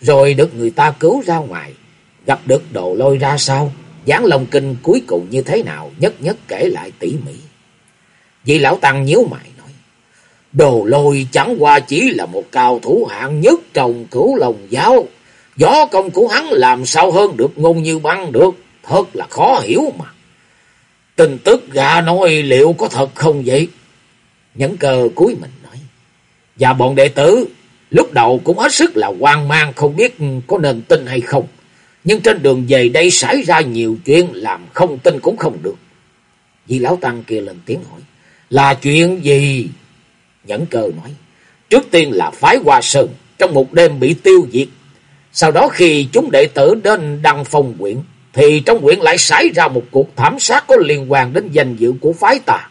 Rồi được người ta cứu ra ngoài. Gặp được đồ lôi ra sao? dáng lòng kinh cuối cùng như thế nào? Nhất nhất kể lại tỉ mỉ. vì lão tăng nhíu mày. Đồ lôi chẳng qua chỉ là một cao thủ hạng nhất trong cửu lòng giáo. Gió công của hắn làm sao hơn được ngôn như băng được. Thật là khó hiểu mà. Tin tức gà nói liệu có thật không vậy? Nhẫn cơ cuối mình nói. Và bọn đệ tử, lúc đầu cũng hết sức là hoang mang không biết có nên tin hay không. Nhưng trên đường về đây xảy ra nhiều chuyện làm không tin cũng không được. vì lão tăng kia lên tiếng hỏi. Là chuyện gì? Nhẫn cơ nói. Trước tiên là phái Hoa Sơn trong một đêm bị tiêu diệt. Sau đó khi chúng đệ tử đến Đăng Phong quyển thì trong quyển lại xảy ra một cuộc thảm sát có liên quan đến danh dự của phái ta.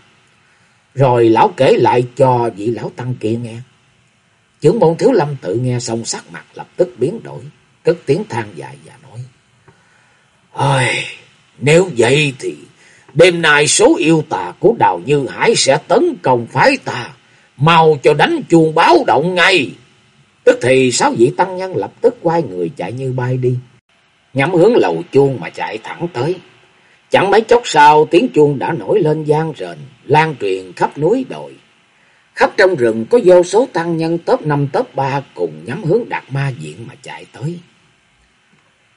Rồi lão kể lại cho vị lão tăng kia nghe. Chưởng môn thiếu lâm tự nghe xong sắc mặt lập tức biến đổi, cất tiếng than dài và nói. Ôi, nếu vậy thì đêm nay số yêu tà của Đào Như Hải sẽ tấn công phái ta, mau cho đánh chuông báo động ngay. Tức thì sáu vị tăng nhân lập tức quay người chạy như bay đi, nhắm hướng lầu chuông mà chạy thẳng tới. Chẳng mấy chốc sau tiếng chuông đã nổi lên gian rền, lan truyền khắp núi đồi. Khắp trong rừng có vô số tăng nhân top năm top ba cùng nhắm hướng Đạt Ma diện mà chạy tới.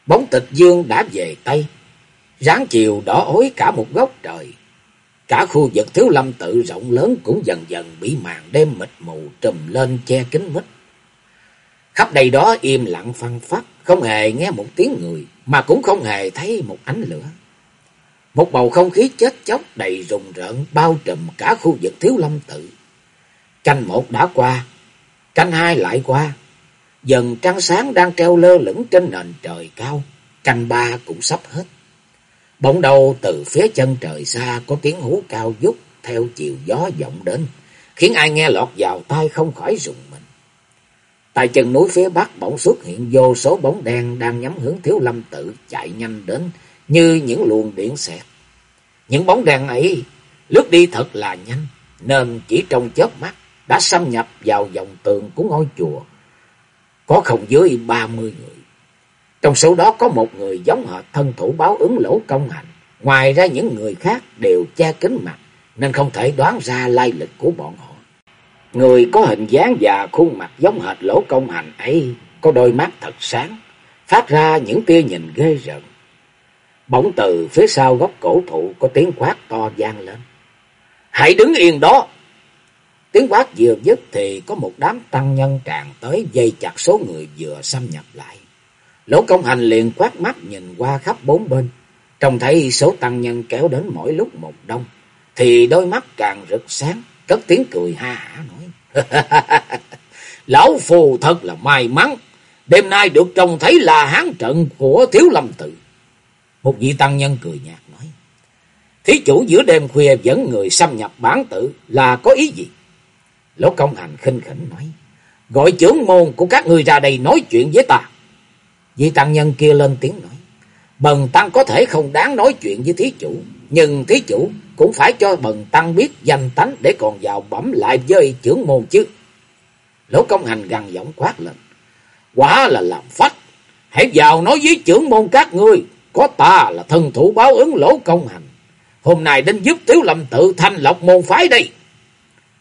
Bóng tịch dương đã về Tây, ráng chiều đỏ ối cả một góc trời. Cả khu vực thiếu lâm tự rộng lớn cũng dần dần bị màn đêm mịt mù trùm lên che kín mít. Khắp đây đó im lặng phăng phát, không hề nghe một tiếng người, mà cũng không hề thấy một ánh lửa. Một bầu không khí chết chóc đầy rùng rợn bao trùm cả khu vực thiếu lâm tự. Canh một đã qua, canh hai lại qua. Dần trăng sáng đang treo lơ lửng trên nền trời cao, canh ba cũng sắp hết. Bỗng đầu từ phía chân trời xa có tiếng hú cao vút theo chiều gió vọng đến, khiến ai nghe lọt vào tai không khỏi rùng mình. Tại chân núi phía bắc bỗng xuất hiện vô số bóng đen đang nhắm hướng thiếu lâm tự chạy nhanh đến như những luồng điện xẹt. Những bóng đen ấy lướt đi thật là nhanh, nên chỉ trong chớp mắt đã xâm nhập vào dòng tường của ngôi chùa. Có không dưới ba mươi người. Trong số đó có một người giống hệt thân thủ báo ứng lỗ công hành. Ngoài ra những người khác đều che kính mặt, nên không thể đoán ra lai lịch của bọn họ. Người có hình dáng và khuôn mặt giống hệt lỗ công hành ấy, có đôi mắt thật sáng, phát ra những tia nhìn ghê rợn. Bỗng từ phía sau góc cổ thụ có tiếng quát to vang lên. Hãy đứng yên đó! Tiếng quát vừa dứt thì có một đám tăng nhân tràn tới dây chặt số người vừa xâm nhập lại. Lỗ công hành liền quát mắt nhìn qua khắp bốn bên. Trông thấy số tăng nhân kéo đến mỗi lúc một đông, thì đôi mắt càng rực sáng, cất tiếng cười ha hả nói. Lão phù thật là may mắn, đêm nay được trông thấy là hán trận của Thiếu Lâm Tự. Một vị tăng nhân cười nhạt nói. Thí chủ giữa đêm khuya dẫn người xâm nhập bản tự là có ý gì? Lỗ công hành khinh khỉnh nói. Gọi trưởng môn của các ngươi ra đây nói chuyện với ta. Vị tăng nhân kia lên tiếng nói. Bần tăng có thể không đáng nói chuyện với thí chủ. Nhưng thí chủ cũng phải cho bần tăng biết danh tánh để còn vào bẩm lại với trưởng môn chứ. Lỗ công hành gằn giọng quát lên. Quả là làm phách. Hãy vào nói với trưởng môn các ngươi. Có ta là thân thủ báo ứng lỗ công hành. Hôm nay đến giúp Tiếu Lâm tự thanh lọc môn phái đây.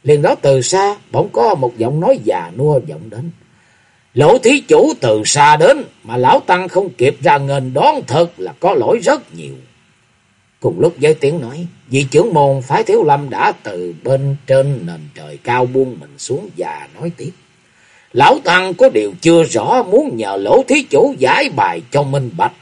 Liền đó từ xa bỗng có một giọng nói già nua vọng đến. Lỗ thí chủ từ xa đến mà lão tăng không kịp ra ngền đón thật là có lỗi rất nhiều. Cùng lúc với tiếng nói, vị trưởng môn phái thiếu lâm đã từ bên trên nền trời cao buông mình xuống và nói tiếp. Lão tăng có điều chưa rõ muốn nhờ lỗ thí chủ giải bài cho minh bạch.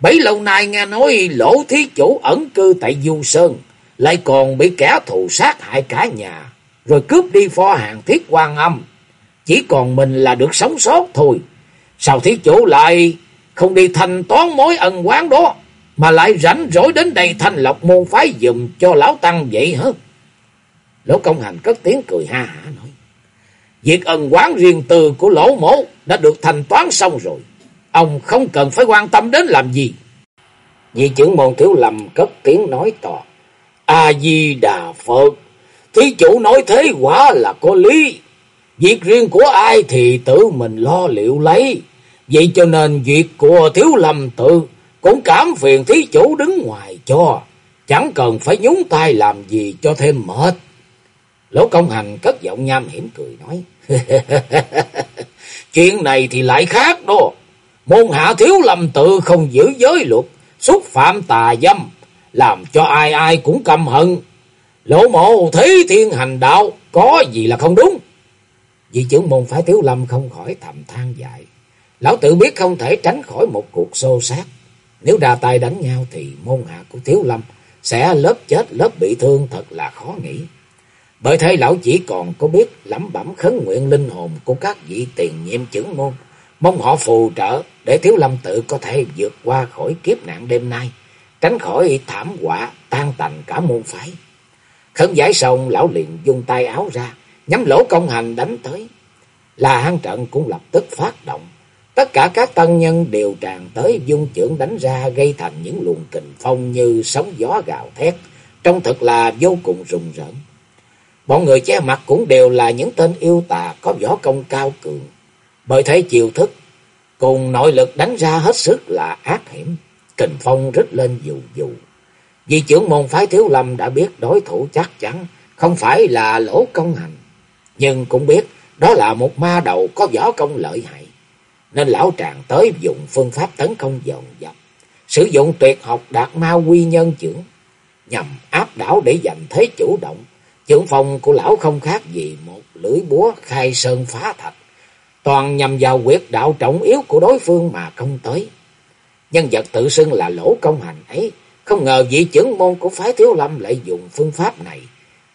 Bấy lâu nay nghe nói lỗ thí chủ ẩn cư tại Du Sơn, lại còn bị kẻ thù sát hại cả nhà, rồi cướp đi pho hàng thiết quan âm. Chỉ còn mình là được sống sót thôi. Sao thí chủ lại không đi thanh toán mối ân quán đó, mà lại rảnh rỗi đến đây thanh lọc môn phái dùm cho lão tăng vậy hả? Lỗ công hành cất tiếng cười ha hả nói. Việc ân quán riêng tư của lỗ mổ đã được thanh toán xong rồi. Ông không cần phải quan tâm đến làm gì. Vị trưởng môn thiếu lầm cất tiếng nói to. A-di-đà Phật. Thí chủ nói thế quả là có lý. Việc riêng của ai thì tự mình lo liệu lấy. Vậy cho nên việc của thiếu lầm tự cũng cảm phiền thí chủ đứng ngoài cho. Chẳng cần phải nhúng tay làm gì cho thêm mệt. Lỗ công hành cất giọng nham hiểm cười nói. Chuyện này thì lại khác đó. Môn hạ thiếu lầm tự không giữ giới luật, xúc phạm tà dâm, làm cho ai ai cũng căm hận. Lỗ mộ thế thiên hành đạo, có gì là không đúng? Vị trưởng môn phái thiếu lâm không khỏi thầm than dại Lão tự biết không thể tránh khỏi một cuộc xô sát Nếu đà tay đánh nhau thì môn hạ của thiếu lâm sẽ lớp chết lớp bị thương thật là khó nghĩ. Bởi thế lão chỉ còn có biết lẩm bẩm khấn nguyện linh hồn của các vị tiền nhiệm trưởng môn mong họ phù trợ để Thiếu Lâm tự có thể vượt qua khỏi kiếp nạn đêm nay, tránh khỏi thảm họa tan tành cả môn phái. Khấn giải xong, lão liền dung tay áo ra, nhắm lỗ công hành đánh tới. Là hang trận cũng lập tức phát động. Tất cả các tân nhân đều tràn tới dung trưởng đánh ra gây thành những luồng kình phong như sóng gió gào thét, trông thật là vô cùng rùng rợn. Bọn người che mặt cũng đều là những tên yêu tà có võ công cao cường, bởi thế chiều thức cùng nội lực đánh ra hết sức là ác hiểm, kình phong rít lên dù dù. Vì trưởng môn phái thiếu lâm đã biết đối thủ chắc chắn không phải là lỗ công hành, nhưng cũng biết đó là một ma đầu có võ công lợi hại. Nên lão tràng tới dùng phương pháp tấn công dồn dập, sử dụng tuyệt học đạt ma quy nhân trưởng, nhằm áp đảo để giành thế chủ động. Trưởng phòng của lão không khác gì một lưỡi búa khai sơn phá thạch toàn nhằm vào quyệt đạo trọng yếu của đối phương mà công tới. Nhân vật tự xưng là lỗ công hành ấy, không ngờ vị trưởng môn của phái thiếu lâm lại dùng phương pháp này,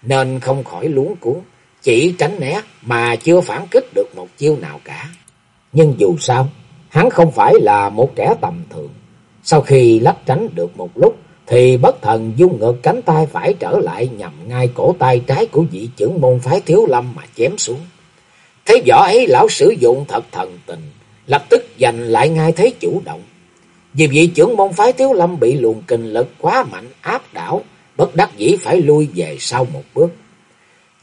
nên không khỏi luống cuốn, chỉ tránh né mà chưa phản kích được một chiêu nào cả. Nhưng dù sao, hắn không phải là một kẻ tầm thường. Sau khi lách tránh được một lúc, thì bất thần dung ngược cánh tay phải trở lại nhằm ngay cổ tay trái của vị trưởng môn phái thiếu lâm mà chém xuống. Thấy võ ấy lão sử dụng thật thần tình, lập tức giành lại ngay thế chủ động. Vì vị trưởng môn phái thiếu Lâm bị luồng kinh lực quá mạnh áp đảo, bất đắc dĩ phải lui về sau một bước.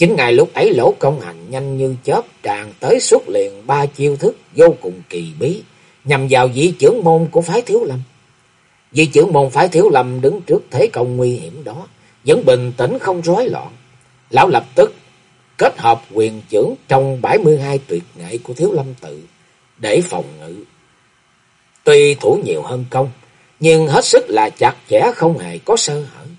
Chính ngày lúc ấy lỗ công hành nhanh như chớp tràn tới suốt liền ba chiêu thức vô cùng kỳ bí, nhằm vào vị trưởng môn của phái Thiếu Lâm. Vị trưởng môn phái Thiếu Lâm đứng trước thế công nguy hiểm đó, vẫn bình tĩnh không rối loạn. Lão lập tức kết hợp quyền trưởng trong 72 tuyệt nghệ của Thiếu Lâm Tự để phòng ngự. Tuy thủ nhiều hơn công, nhưng hết sức là chặt chẽ không hề có sơ hở.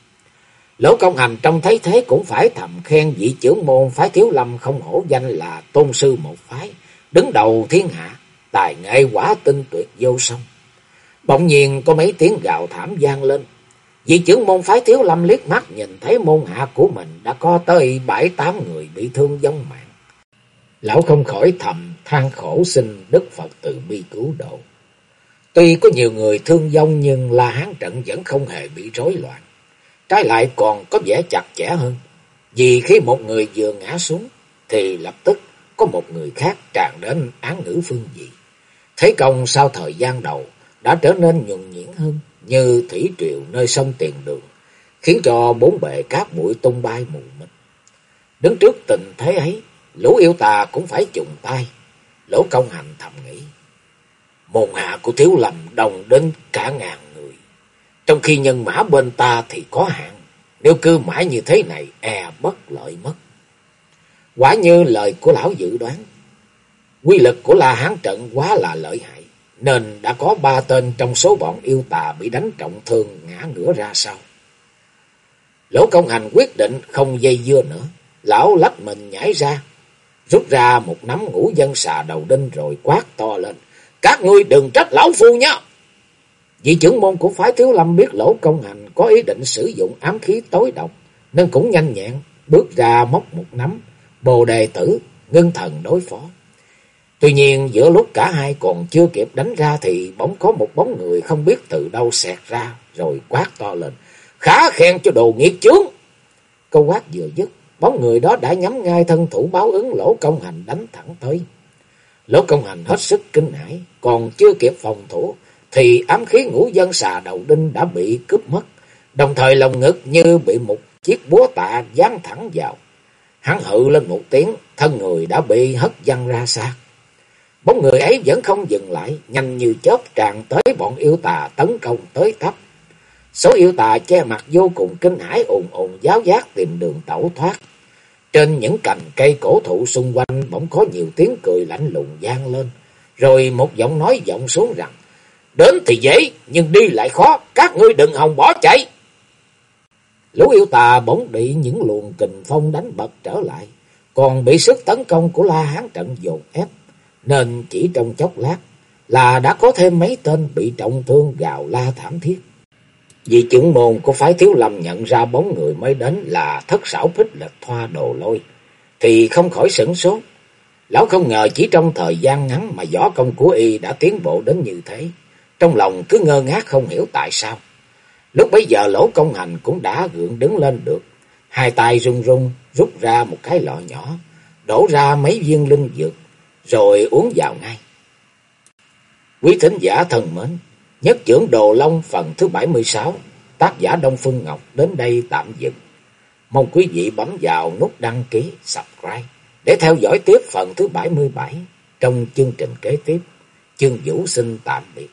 Lỗ công hành trong thấy thế cũng phải thầm khen vị trưởng môn phái Thiếu Lâm không hổ danh là tôn sư một phái, đứng đầu thiên hạ, tài nghệ quả tinh tuyệt vô song. Bỗng nhiên có mấy tiếng gào thảm gian lên. Vị trưởng môn phái thiếu lâm liếc mắt nhìn thấy môn hạ của mình đã có tới bảy tám người bị thương vong mạng. Lão không khỏi thầm than khổ xin Đức Phật từ bi cứu độ. Tuy có nhiều người thương vong nhưng La Hán trận vẫn không hề bị rối loạn. Trái lại còn có vẻ chặt chẽ hơn. Vì khi một người vừa ngã xuống thì lập tức có một người khác tràn đến án ngữ phương dị. Thế công sau thời gian đầu đã trở nên nhuần nhuyễn hơn như thủy triều nơi sông tiền đường, khiến cho bốn bề cát bụi tung bay mù mịt. Đứng trước tình thế ấy, lũ yêu tà cũng phải trùng tay. Lỗ công hành thầm nghĩ. Môn hạ của thiếu lầm đồng đến cả ngàn. Trong khi nhân mã bên ta thì có hạn. Nếu cứ mãi như thế này, e bất lợi mất. Quả như lời của lão dự đoán. Quy lực của La Hán trận quá là lợi hại. Nên đã có ba tên trong số bọn yêu tà bị đánh trọng thương ngã ngửa ra sau. Lỗ công hành quyết định không dây dưa nữa. Lão lách mình nhảy ra. Rút ra một nắm ngũ dân xà đầu đinh rồi quát to lên. Các ngươi đừng trách lão phu nhá. Vị trưởng môn của phái thiếu lâm biết lỗ công hành có ý định sử dụng ám khí tối độc. Nên cũng nhanh nhẹn bước ra móc một nắm bồ đề tử ngưng thần đối phó. Tuy nhiên giữa lúc cả hai còn chưa kịp đánh ra thì bỗng có một bóng người không biết từ đâu xẹt ra rồi quát to lên. Khá khen cho đồ nghiệt chướng. Câu quát vừa dứt, bóng người đó đã nhắm ngay thân thủ báo ứng lỗ công hành đánh thẳng tới. Lỗ công hành hết sức kinh hãi, còn chưa kịp phòng thủ thì ám khí ngũ dân xà đầu đinh đã bị cướp mất, đồng thời lòng ngực như bị một chiếc búa tạ giáng thẳng vào. Hắn hự lên một tiếng, thân người đã bị hất văng ra xa. Bóng người ấy vẫn không dừng lại, nhanh như chớp tràn tới bọn yêu tà tấn công tới thấp. Số yêu tà che mặt vô cùng kinh hãi ồn ồn giáo giác tìm đường tẩu thoát. Trên những cành cây cổ thụ xung quanh bỗng có nhiều tiếng cười lạnh lùng gian lên. Rồi một giọng nói giọng xuống rằng, Đến thì dễ, nhưng đi lại khó, các ngươi đừng hòng bỏ chạy. Lũ yêu tà bỗng bị những luồng kình phong đánh bật trở lại, còn bị sức tấn công của La Hán trận dồn ép, nên chỉ trong chốc lát là đã có thêm mấy tên bị trọng thương gào la thảm thiết. Vì trưởng môn của phái thiếu lâm nhận ra bóng người mới đến là thất xảo phích lệch thoa đồ lôi, thì không khỏi sửng sốt. Lão không ngờ chỉ trong thời gian ngắn mà võ công của y đã tiến bộ đến như thế. Trong lòng cứ ngơ ngác không hiểu tại sao. Lúc bấy giờ lỗ công hành cũng đã gượng đứng lên được. Hai tay run run rút ra một cái lọ nhỏ, đổ ra mấy viên linh dược, rồi uống vào ngay. Quý thính giả thân mến, nhất trưởng Đồ Long phần thứ 76, tác giả Đông Phương Ngọc đến đây tạm dừng. Mong quý vị bấm vào nút đăng ký, subscribe để theo dõi tiếp phần thứ 77 trong chương trình kế tiếp. Chương Vũ xin tạm biệt.